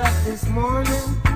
up this morning.